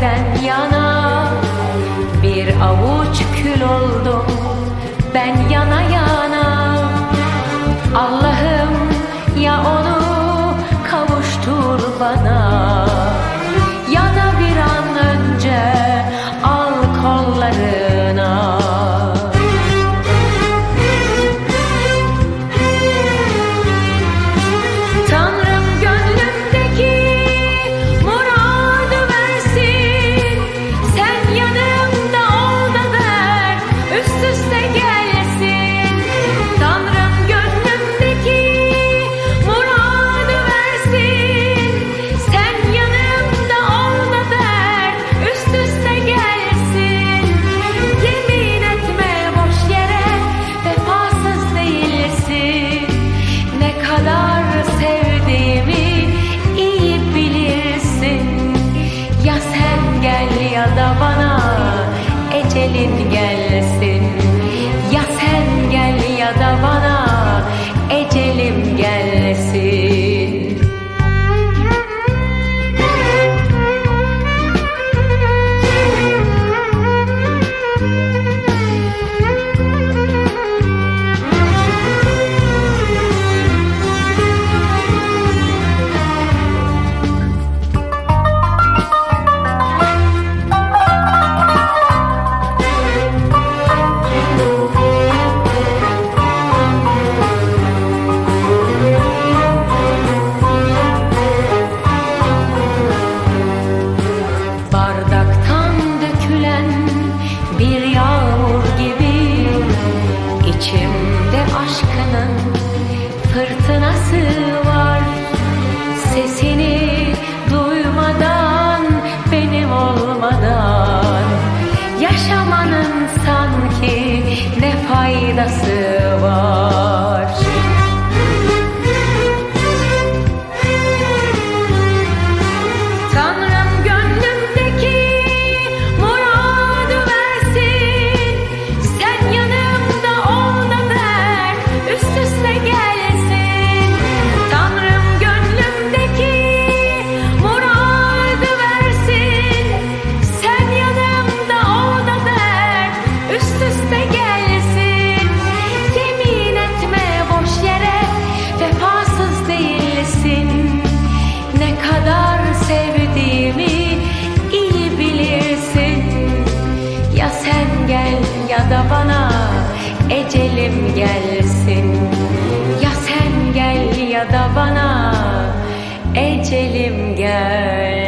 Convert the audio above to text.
senden yana Bir avuç kül oldum. aşkının fırtınası var. Sesini duymadan benim olmadan Yaşamanın sanki ne faydası var gelsin. Ya sen gel ya da bana ecelim gelsin